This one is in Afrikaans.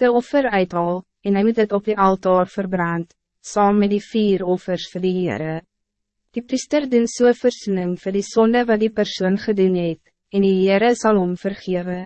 de offer uithaal, en hij moet het op die altaar verbrand, saam met die vier offers vir die Heere. Die priester doen so versoening vir die sonde wat die persoon gedoen het, en die Heere sal hom vergewe.